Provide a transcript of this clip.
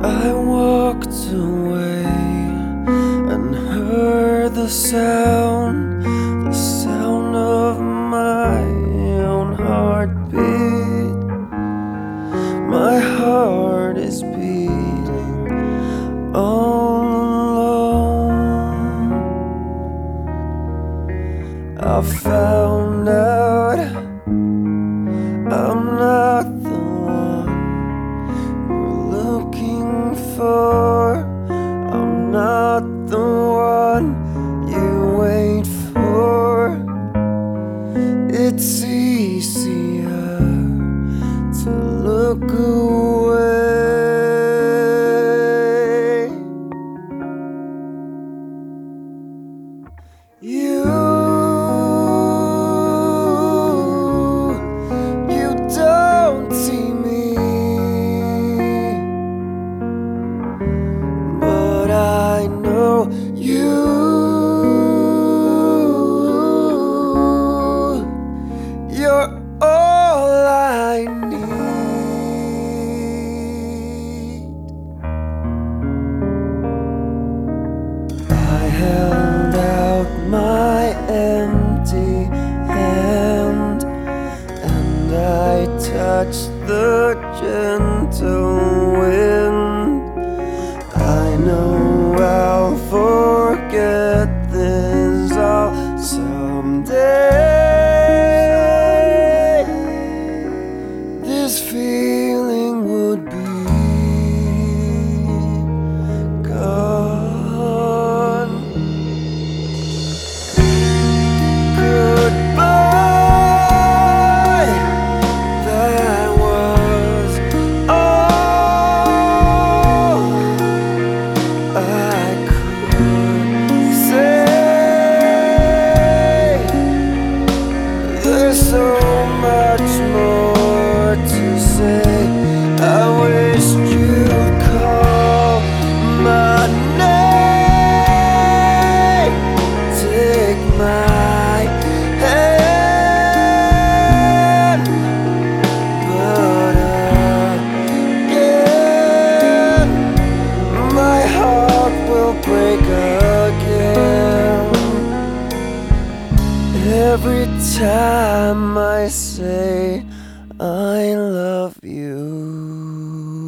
I walked away and heard the sound, the sound of my own heartbeat. My heart is beating all alone. I found not the one you wait for. It's easier to look away. You. You're all I need. I held out my empty hand and I touched the gentle every time I say I love you.